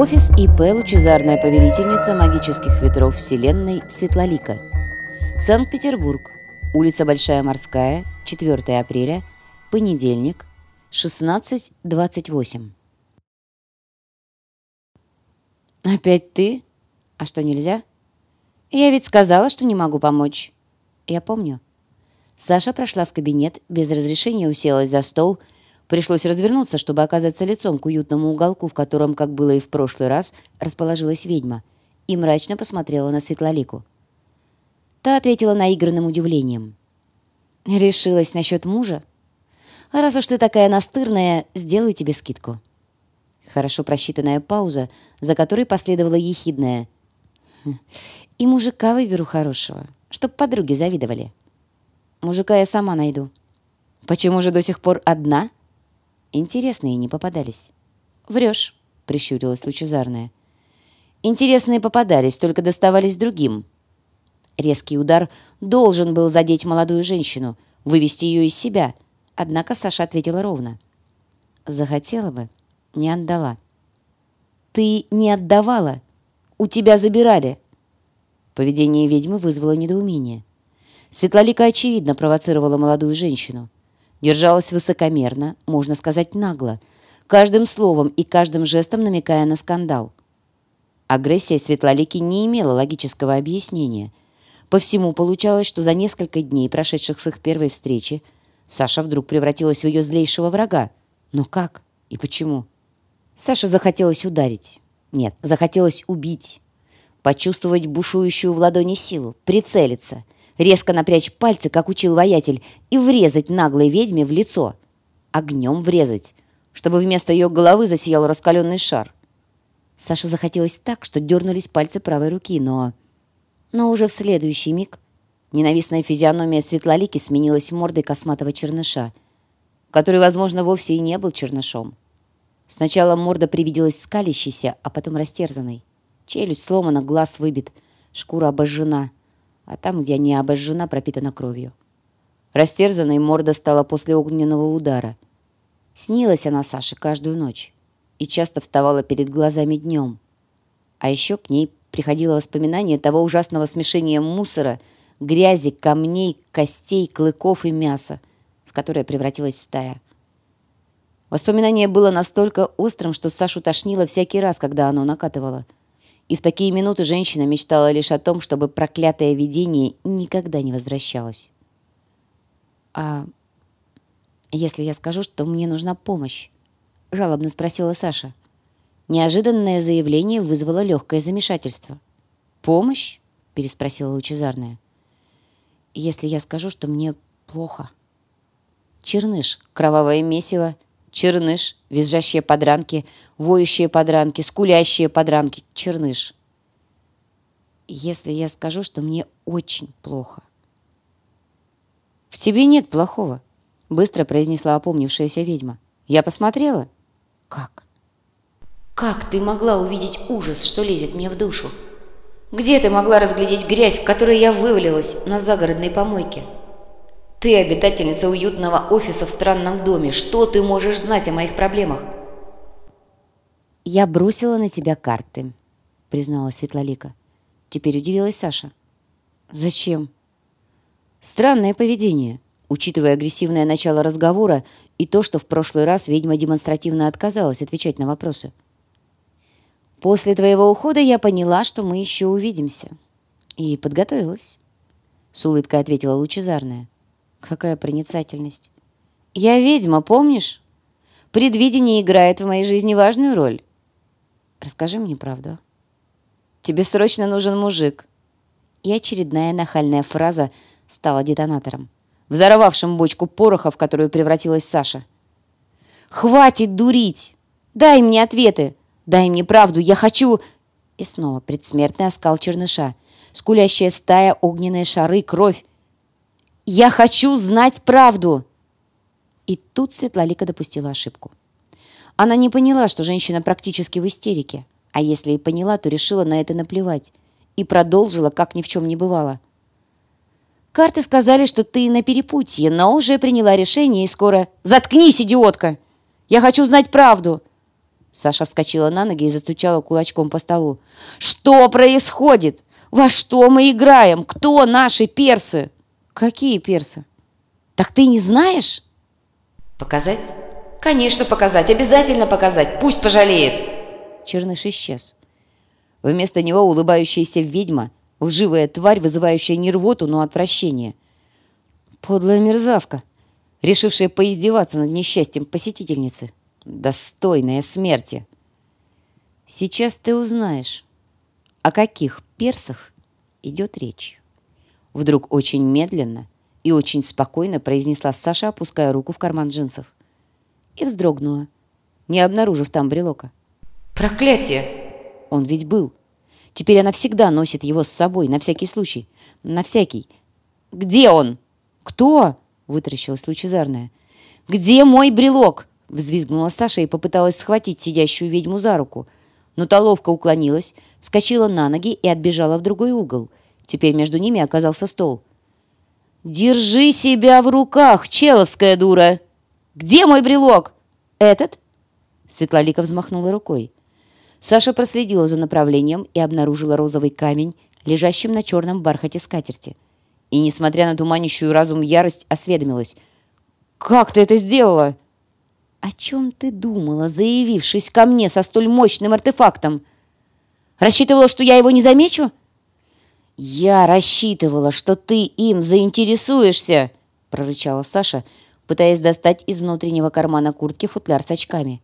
Офис ИП «Лучезарная повелительница магических ветров Вселенной» Светлолика. Санкт-Петербург. Улица Большая Морская, 4 апреля, понедельник, 16.28. «Опять ты? А что, нельзя?» «Я ведь сказала, что не могу помочь». «Я помню». Саша прошла в кабинет, без разрешения уселась за стол Пришлось развернуться, чтобы оказаться лицом к уютному уголку, в котором, как было и в прошлый раз, расположилась ведьма, и мрачно посмотрела на Светлолику. Та ответила наигранным удивлением. «Решилась насчет мужа? А раз уж ты такая настырная, сделаю тебе скидку». Хорошо просчитанная пауза, за которой последовала ехидная. «Хм, «И мужика выберу хорошего, чтоб подруги завидовали. Мужика я сама найду». «Почему же до сих пор одна?» Интересные не попадались. «Врешь», — прищурилась лучезарная. «Интересные попадались, только доставались другим». Резкий удар должен был задеть молодую женщину, вывести ее из себя. Однако Саша ответила ровно. «Захотела бы, не отдала». «Ты не отдавала. У тебя забирали». Поведение ведьмы вызвало недоумение. Светлолика, очевидно, провоцировала молодую женщину. Держалась высокомерно, можно сказать нагло, каждым словом и каждым жестом намекая на скандал. Агрессия Светлолики не имела логического объяснения. По всему получалось, что за несколько дней, прошедших с их первой встречи, Саша вдруг превратилась в ее злейшего врага. Но как и почему? Саше захотелось ударить. Нет, захотелось убить. Почувствовать бушующую в ладони силу, прицелиться — резко напрячь пальцы, как учил воятель, и врезать наглой ведьме в лицо. Огнем врезать, чтобы вместо ее головы засиял раскаленный шар. Саше захотелось так, что дернулись пальцы правой руки, но... Но уже в следующий миг ненавистная физиономия Светлолики сменилась мордой косматого черныша, который, возможно, вовсе и не был чернышом. Сначала морда привиделась скалящейся, а потом растерзанной. Челюсть сломана, глаз выбит, шкура обожжена — а там, где не обожжена, пропитана кровью. Растерзанной морда стала после огненного удара. Снилась она Саше каждую ночь и часто вставала перед глазами днем. А еще к ней приходило воспоминание того ужасного смешения мусора, грязи, камней, костей, клыков и мяса, в которое превратилась стая. Воспоминание было настолько острым, что Сашу тошнило всякий раз, когда оно накатывало – и в такие минуты женщина мечтала лишь о том, чтобы проклятое видение никогда не возвращалось. «А если я скажу, что мне нужна помощь?» — жалобно спросила Саша. Неожиданное заявление вызвало легкое замешательство. «Помощь?» — переспросила Лучезарная. «Если я скажу, что мне плохо». Черныш, кровавое месиво — Черныш, визжащие подранки, воющие подранки, скулящие подранки, черныш. Если я скажу, что мне очень плохо. «В тебе нет плохого», — быстро произнесла опомнившаяся ведьма. «Я посмотрела». «Как?» «Как ты могла увидеть ужас, что лезет мне в душу? Где ты могла разглядеть грязь, в которой я вывалилась на загородной помойке?» Ты обитательница уютного офиса в странном доме. Что ты можешь знать о моих проблемах? Я бросила на тебя карты, признала Светлолика. Теперь удивилась Саша. Зачем? Странное поведение, учитывая агрессивное начало разговора и то, что в прошлый раз ведьма демонстративно отказалась отвечать на вопросы. После твоего ухода я поняла, что мы еще увидимся. И подготовилась. С улыбкой ответила лучезарная. Какая проницательность. Я ведьма, помнишь? Предвидение играет в моей жизни важную роль. Расскажи мне правду. Тебе срочно нужен мужик. И очередная нахальная фраза стала детонатором, взорвавшим бочку пороха, в которую превратилась Саша. «Хватит дурить! Дай мне ответы! Дай мне правду! Я хочу...» И снова предсмертный оскал черныша, скулящая стая, огненные шары, кровь. Я хочу знать правду!» И тут Светлолика допустила ошибку. Она не поняла, что женщина практически в истерике. А если и поняла, то решила на это наплевать. И продолжила, как ни в чем не бывало. «Карты сказали, что ты на перепутье, но уже приняла решение и скоро...» «Заткнись, идиотка! Я хочу знать правду!» Саша вскочила на ноги и застучала кулачком по столу. «Что происходит? Во что мы играем? Кто наши персы?» «Какие персы?» «Так ты не знаешь?» «Показать?» «Конечно, показать. Обязательно показать. Пусть пожалеет!» Черныш исчез. Вместо него улыбающаяся ведьма, лживая тварь, вызывающая не рвоту, но отвращение. Подлая мерзавка, решившая поиздеваться над несчастьем посетительницы достойная смерти. Сейчас ты узнаешь, о каких персах идет речь. Вдруг очень медленно и очень спокойно произнесла Саша, опуская руку в карман джинсов. И вздрогнула, не обнаружив там брелока. «Проклятие!» Он ведь был. Теперь она всегда носит его с собой, на всякий случай. На всякий. «Где он?» «Кто?» — вытаращилась лучезарная. «Где мой брелок?» Взвизгнула Саша и попыталась схватить сидящую ведьму за руку. Но та ловко уклонилась, вскочила на ноги и отбежала в другой угол. Теперь между ними оказался стол. «Держи себя в руках, человская дура! Где мой брелок? Этот?» Светлолика взмахнула рукой. Саша проследила за направлением и обнаружила розовый камень, лежащим на черном бархате скатерти. И, несмотря на туманящую разум ярость, осведомилась. «Как ты это сделала?» «О чем ты думала, заявившись ко мне со столь мощным артефактом? Рассчитывала, что я его не замечу?» «Я рассчитывала, что ты им заинтересуешься!» — прорычала Саша, пытаясь достать из внутреннего кармана куртки футляр с очками.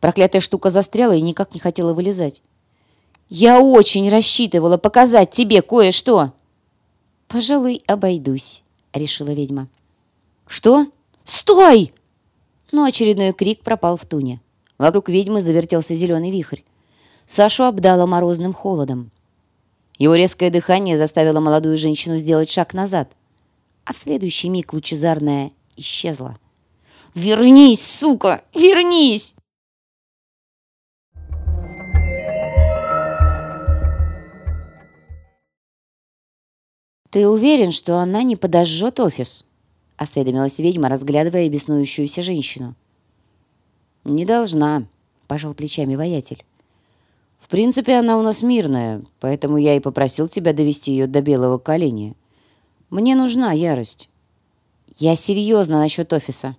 Проклятая штука застряла и никак не хотела вылезать. «Я очень рассчитывала показать тебе кое-что!» «Пожалуй, обойдусь», — решила ведьма. «Что? Стой!» но очередной крик пропал в туне. Вокруг ведьмы завертелся зеленый вихрь. Сашу обдало морозным холодом. Его резкое дыхание заставило молодую женщину сделать шаг назад, а в следующий миг лучезарная исчезла. «Вернись, сука! Вернись!» «Ты уверен, что она не подожжет офис?» — осведомилась ведьма, разглядывая беснующуюся женщину. «Не должна», — пожал плечами воятель. «В принципе, она у нас мирная, поэтому я и попросил тебя довести ее до белого коленя. Мне нужна ярость». «Я серьезно насчет офиса».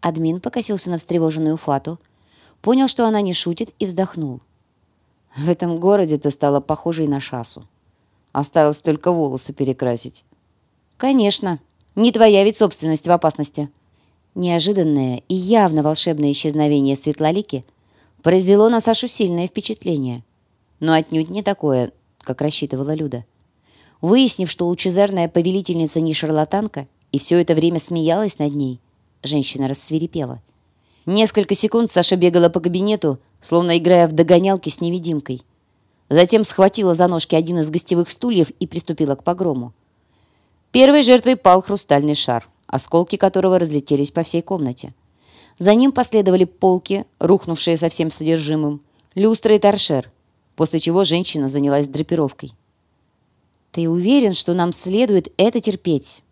Админ покосился на встревоженную Фату, понял, что она не шутит, и вздохнул. «В этом городе ты стала похожей на шасу. Осталось только волосы перекрасить». «Конечно», не твоя ведь собственность в опасности». Неожиданное и явно волшебное исчезновение Светлолики произвело на Сашу сильное впечатление. Но отнюдь не такое, как рассчитывала Люда. Выяснив, что лучезарная повелительница не шарлатанка и все это время смеялась над ней, женщина рассверепела. Несколько секунд Саша бегала по кабинету, словно играя в догонялки с невидимкой. Затем схватила за ножки один из гостевых стульев и приступила к погрому. Первой жертвой пал хрустальный шар, осколки которого разлетелись по всей комнате. За ним последовали полки, рухнувшие со всем содержимым, люстра и торшер, после чего женщина занялась драпировкой. «Ты уверен, что нам следует это терпеть?»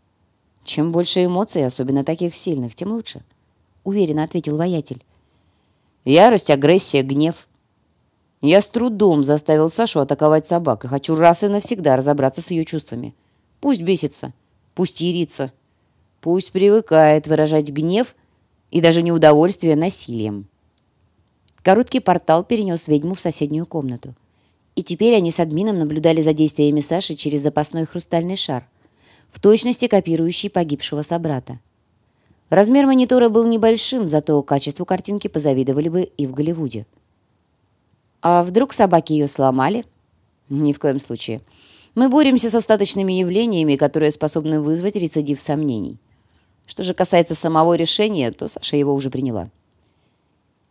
«Чем больше эмоций, особенно таких сильных, тем лучше», — уверенно ответил воятель. «Ярость, агрессия, гнев. Я с трудом заставил Сашу атаковать собак и хочу раз и навсегда разобраться с ее чувствами. Пусть бесится, пусть ярится, пусть привыкает выражать гнев и даже неудовольствие насилием. Короткий портал перенес ведьму в соседнюю комнату. И теперь они с админом наблюдали за действиями Саши через запасной хрустальный шар, в точности копирующий погибшего собрата. Размер монитора был небольшим, зато качеству картинки позавидовали бы и в Голливуде. А вдруг собаки ее сломали? Ни в коем случае. Мы боремся с остаточными явлениями, которые способны вызвать рецидив сомнений. Что же касается самого решения, то Саша его уже приняла.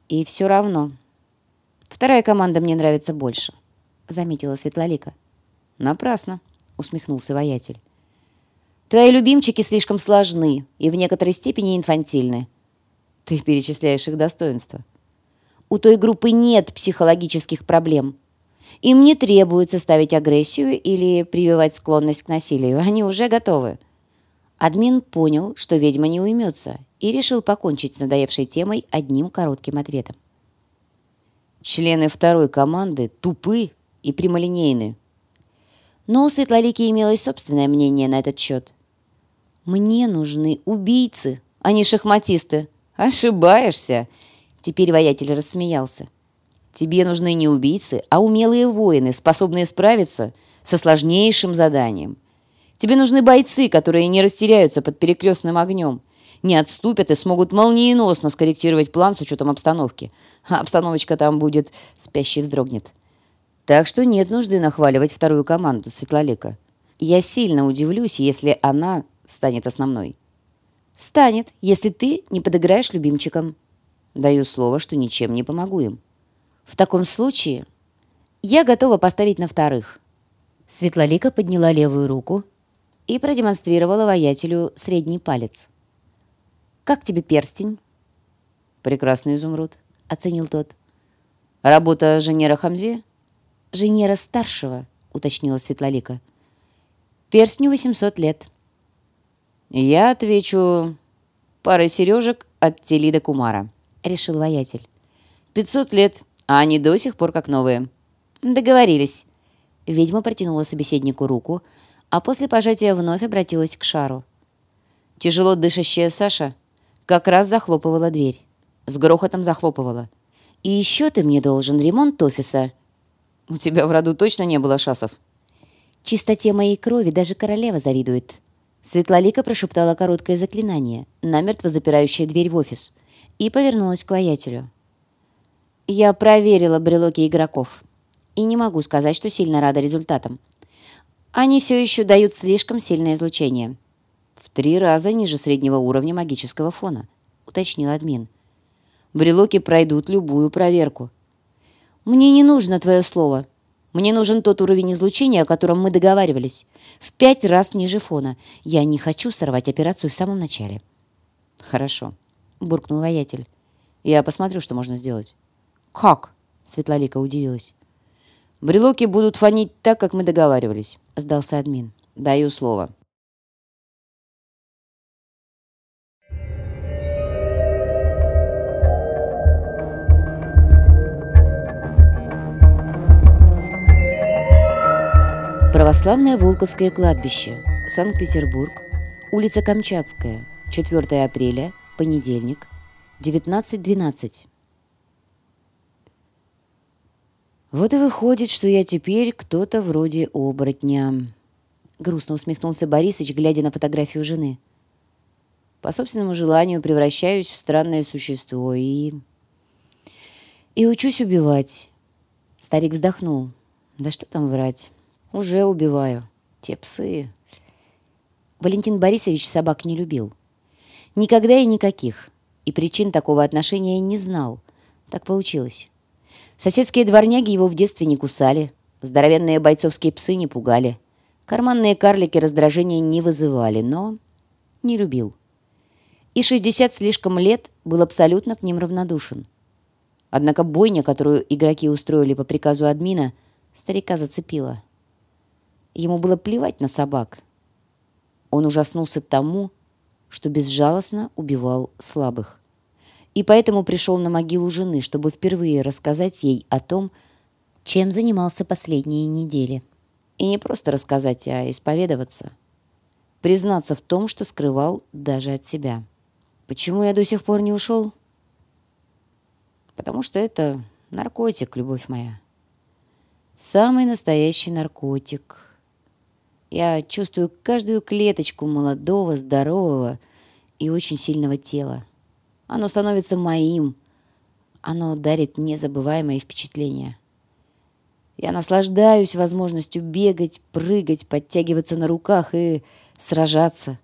И все равно. Вторая команда мне нравится больше, заметила Светлолика. Напрасно, усмехнулся воятель. Твои любимчики слишком сложны и в некоторой степени инфантильны. Ты перечисляешь их достоинства. У той группы нет психологических проблем. Им не требуется ставить агрессию или прививать склонность к насилию. Они уже готовы. Админ понял, что ведьма не уймется, и решил покончить с надоевшей темой одним коротким ответом. Члены второй команды тупы и прямолинейны. Но у Светлолики имелось собственное мнение на этот счет. «Мне нужны убийцы, а не шахматисты». «Ошибаешься!» Теперь воятель рассмеялся. «Тебе нужны не убийцы, а умелые воины, способные справиться со сложнейшим заданием. Тебе нужны бойцы, которые не растеряются под перекрестным огнем, не отступят и смогут молниеносно скорректировать план с учетом обстановки. А обстановочка там будет, спящий вздрогнет. Так что нет нужды нахваливать вторую команду Светлолика. Я сильно удивлюсь, если она станет основной. Станет, если ты не подыграешь любимчикам. Даю слово, что ничем не помогу им. В таком случае я готова поставить на вторых. Светлолика подняла левую руку и продемонстрировала воятелю средний палец. «Как тебе перстень?» «Прекрасный изумруд», — оценил тот. «Работа Женера Хамзи?» «Женера старшего», — уточнила Светлолика. «Перстню 800 лет». «Я отвечу парой сережек от Телида Кумара», — решил воятель. «Пятьсот лет, а они до сих пор как новые». «Договорились». Ведьма протянула собеседнику руку, а после пожатия вновь обратилась к шару. Тяжело дышащая Саша как раз захлопывала дверь. С грохотом захлопывала. «И еще ты мне должен ремонт офиса». «У тебя в роду точно не было шасов?» «Чистоте моей крови даже королева завидует». Светлолика прошептала короткое заклинание, намертво запирающее дверь в офис, и повернулась к воятелю. «Я проверила брелоки игроков, и не могу сказать, что сильно рада результатам. Они все еще дают слишком сильное излучение. В три раза ниже среднего уровня магического фона, уточнил админ. Брелоки пройдут любую проверку. Мне не нужно твое слово. Мне нужен тот уровень излучения, о котором мы договаривались. В пять раз ниже фона. Я не хочу сорвать операцию в самом начале. Хорошо, буркнул воятель. Я посмотрю, что можно сделать. Как? Светлолика удивилась. Брелоки будут фонить так, как мы договаривались. — сдался админ. «Даю слово». Православное Волковское кладбище, Санкт-Петербург, улица Камчатская, 4 апреля, понедельник, 19.12. «Вот и выходит, что я теперь кто-то вроде оборотня», — грустно усмехнулся Борисыч, глядя на фотографию жены. «По собственному желанию превращаюсь в странное существо и... и учусь убивать». Старик вздохнул. «Да что там врать? Уже убиваю. Те псы...» Валентин Борисович собак не любил. Никогда и никаких. И причин такого отношения не знал. Так получилось. Соседские дворняги его в детстве не кусали, здоровенные бойцовские псы не пугали, карманные карлики раздражения не вызывали, но не любил. И 60 слишком лет был абсолютно к ним равнодушен. Однако бойня, которую игроки устроили по приказу админа, старика зацепила. Ему было плевать на собак. Он ужаснулся тому, что безжалостно убивал слабых и поэтому пришел на могилу жены, чтобы впервые рассказать ей о том, чем занимался последние недели. И не просто рассказать, а исповедоваться. Признаться в том, что скрывал даже от себя. Почему я до сих пор не ушел? Потому что это наркотик, любовь моя. Самый настоящий наркотик. Я чувствую каждую клеточку молодого, здорового и очень сильного тела. Оно становится моим. Оно дарит незабываемые впечатления. Я наслаждаюсь возможностью бегать, прыгать, подтягиваться на руках и сражаться.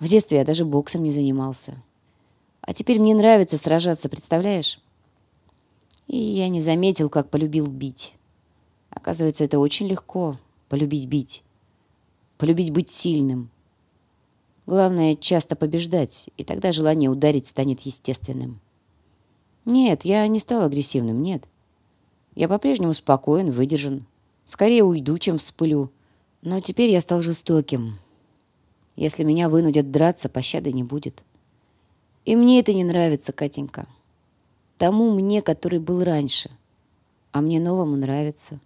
В детстве я даже боксом не занимался. А теперь мне нравится сражаться, представляешь? И я не заметил, как полюбил бить. Оказывается, это очень легко — полюбить бить. Полюбить быть сильным. Главное, часто побеждать, и тогда желание ударить станет естественным. Нет, я не стал агрессивным, нет. Я по-прежнему спокоен, выдержан. Скорее уйду, чем вспылю. Но теперь я стал жестоким. Если меня вынудят драться, пощады не будет. И мне это не нравится, Катенька. тому мне, который был раньше. А мне новому нравится.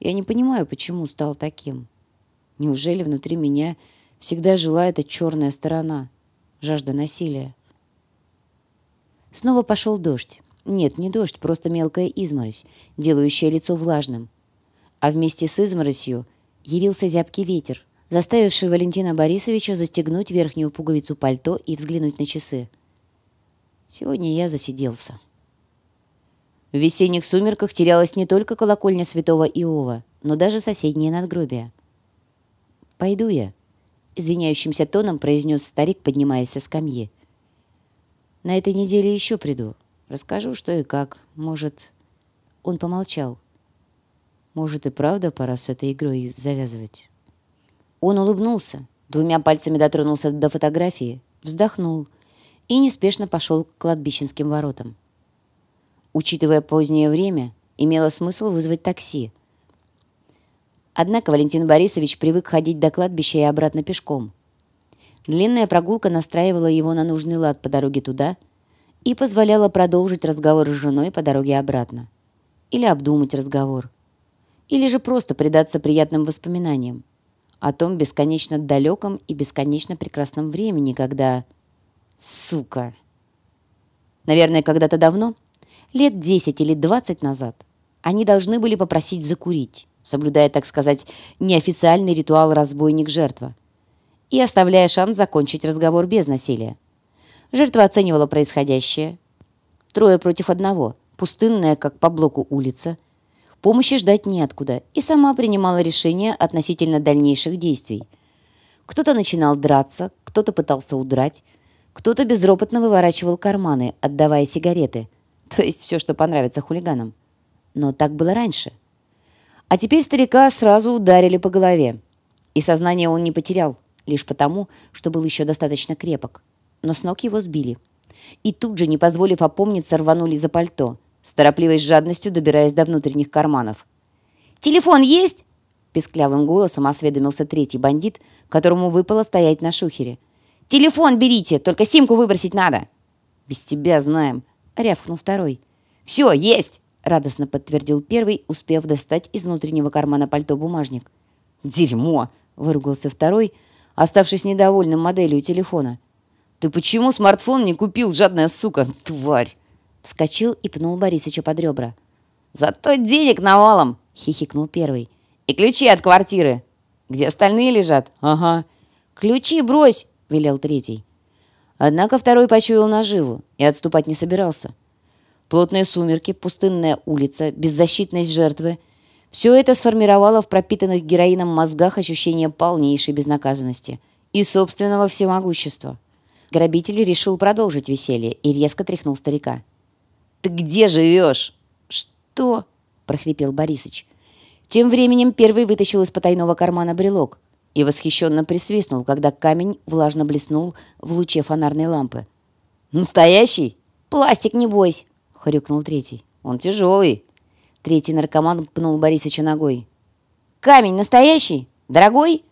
Я не понимаю, почему стал таким. Неужели внутри меня всегда жила эта черная сторона, жажда насилия? Снова пошел дождь. Нет, не дождь, просто мелкая изморозь, делающая лицо влажным. А вместе с изморосью явился зябкий ветер, заставивший Валентина Борисовича застегнуть верхнюю пуговицу пальто и взглянуть на часы. Сегодня я засиделся. В весенних сумерках терялась не только колокольня святого Иова, но даже соседнее надгробие. «Пойду я», — извиняющимся тоном произнес старик, поднимаясь со скамьи. «На этой неделе еще приду. Расскажу, что и как. Может...» Он помолчал. «Может, и правда пора с этой игрой завязывать?» Он улыбнулся, двумя пальцами дотронулся до фотографии, вздохнул и неспешно пошел к кладбищенским воротам. Учитывая позднее время, имело смысл вызвать такси. Однако Валентин Борисович привык ходить до кладбища и обратно пешком. Длинная прогулка настраивала его на нужный лад по дороге туда и позволяла продолжить разговор с женой по дороге обратно. Или обдумать разговор. Или же просто предаться приятным воспоминаниям о том бесконечно далеком и бесконечно прекрасном времени, когда... Сука! Наверное, когда-то давно, лет 10 или 20 назад, они должны были попросить закурить, соблюдая, так сказать, неофициальный ритуал разбойник-жертва, и оставляя шанс закончить разговор без насилия. Жертва оценивала происходящее. Трое против одного, пустынная, как по блоку улица – Помощи ждать неоткуда, и сама принимала решения относительно дальнейших действий. Кто-то начинал драться, кто-то пытался удрать, кто-то безропотно выворачивал карманы, отдавая сигареты, то есть все, что понравится хулиганам. Но так было раньше. А теперь старика сразу ударили по голове. И сознание он не потерял, лишь потому, что был еще достаточно крепок. Но с ног его сбили. И тут же, не позволив опомниться, рванули за пальто – с торопливой жадностью добираясь до внутренних карманов. «Телефон есть?» – песклявым голосом осведомился третий бандит, которому выпало стоять на шухере. «Телефон берите, только симку выбросить надо!» «Без тебя знаем», – рявкнул второй. «Все, есть!» – радостно подтвердил первый, успев достать из внутреннего кармана пальто бумажник. «Дерьмо!» – выругался второй, оставшись недовольным моделью телефона. «Ты почему смартфон не купил, жадная сука, тварь?» Вскочил и пнул Борисыча под ребра. «Зато денег навалом!» — хихикнул первый. «И ключи от квартиры!» «Где остальные лежат?» «Ага». «Ключи брось!» — велел третий. Однако второй почуял наживу и отступать не собирался. Плотные сумерки, пустынная улица, беззащитность жертвы — все это сформировало в пропитанных героином мозгах ощущение полнейшей безнаказанности и собственного всемогущества. Грабитель решил продолжить веселье и резко тряхнул старика. «Ты где живешь?» «Что?» – прохрипел Борисыч. Тем временем первый вытащил из потайного кармана брелок и восхищенно присвистнул, когда камень влажно блеснул в луче фонарной лампы. «Настоящий?» «Пластик, не бойся!» — хрюкнул третий. «Он тяжелый!» Третий наркоман пнул Борисыча ногой. «Камень настоящий? Дорогой?»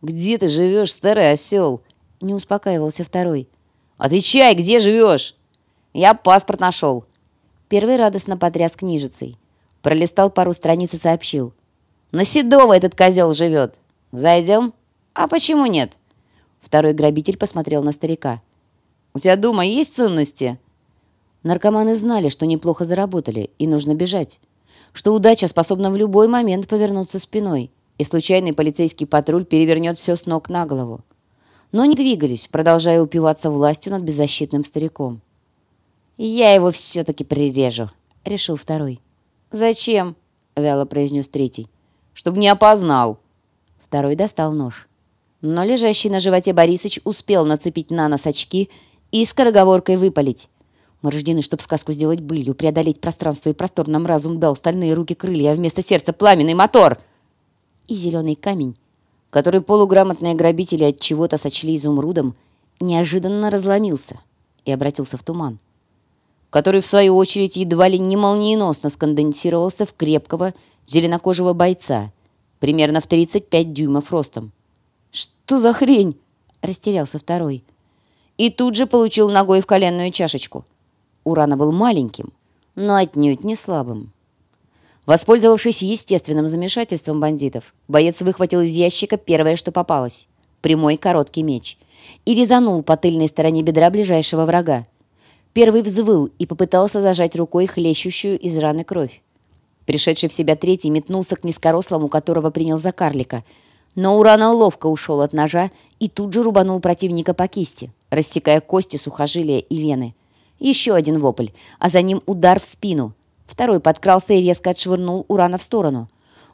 «Где ты живешь, старый осел?» Не успокаивался второй. «Отвечай, где живешь?» «Я паспорт нашел. Первый радостно потряс книжицей. Пролистал пару страниц и сообщил. «На Седово этот козел живет. Зайдем?» «А почему нет?» Второй грабитель посмотрел на старика. «У тебя дома есть ценности?» Наркоманы знали, что неплохо заработали, и нужно бежать. Что удача способна в любой момент повернуться спиной, и случайный полицейский патруль перевернет все с ног на голову. Но не двигались, продолжая упиваться властью над беззащитным стариком. «Я его все-таки прирежу», — решил второй. «Зачем?» — вяло произнес третий. «Чтобы не опознал». Второй достал нож. Но лежащий на животе Борисыч успел нацепить на нос очки и скороговоркой выпалить. Мы рождены, чтобы сказку сделать былью, преодолеть пространство и простор нам разум дал, стальные руки крылья, а вместо сердца пламенный мотор. И зеленый камень, который полуграмотные грабители от чего-то сочли изумрудом, неожиданно разломился и обратился в туман который, в свою очередь, едва ли не молниеносно сконденсировался в крепкого зеленокожего бойца, примерно в 35 дюймов ростом. «Что за хрень?» – растерялся второй. И тут же получил ногой в коленную чашечку. Урана был маленьким, но отнюдь не слабым. Воспользовавшись естественным замешательством бандитов, боец выхватил из ящика первое, что попалось — прямой короткий меч — и резанул по тыльной стороне бедра ближайшего врага. Первый взвыл и попытался зажать рукой хлещущую из раны кровь. Пришедший в себя третий метнулся к низкорослому, которого принял за карлика. Но Урана ловко ушел от ножа и тут же рубанул противника по кисти, рассекая кости, сухожилия и вены. Еще один вопль, а за ним удар в спину. Второй подкрался и резко отшвырнул Урана в сторону.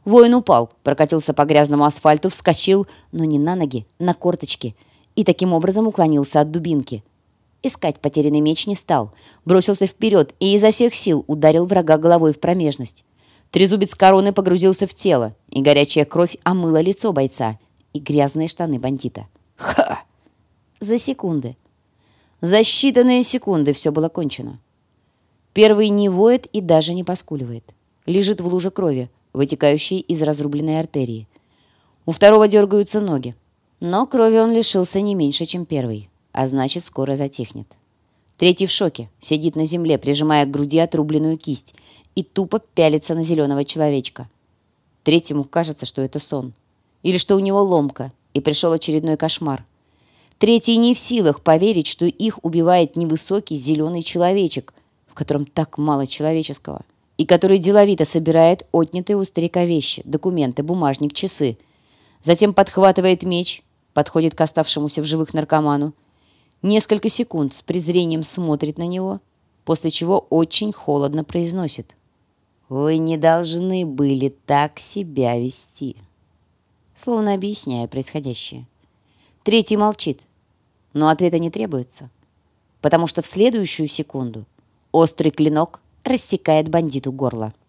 Воин упал, прокатился по грязному асфальту, вскочил, но не на ноги, на корточки – и таким образом уклонился от дубинки. Искать потерянный меч не стал, бросился вперед и изо всех сил ударил врага головой в промежность. Трезубец короны погрузился в тело, и горячая кровь омыла лицо бойца и грязные штаны бандита. Ха! За секунды. За считанные секунды все было кончено. Первый не воет и даже не поскуливает. Лежит в луже крови, вытекающей из разрубленной артерии. У второго дергаются ноги. Но крови он лишился не меньше, чем первый, а значит, скоро затихнет. Третий в шоке, сидит на земле, прижимая к груди отрубленную кисть и тупо пялится на зеленого человечка. Третьему кажется, что это сон. Или что у него ломка, и пришел очередной кошмар. Третий не в силах поверить, что их убивает невысокий зеленый человечек, в котором так мало человеческого, и который деловито собирает отнятые у старика вещи, документы, бумажник, часы. Затем подхватывает меч подходит к оставшемуся в живых наркоману, несколько секунд с презрением смотрит на него, после чего очень холодно произносит. «Вы не должны были так себя вести», словно объясняя происходящее. Третий молчит, но ответа не требуется, потому что в следующую секунду острый клинок рассекает бандиту горло.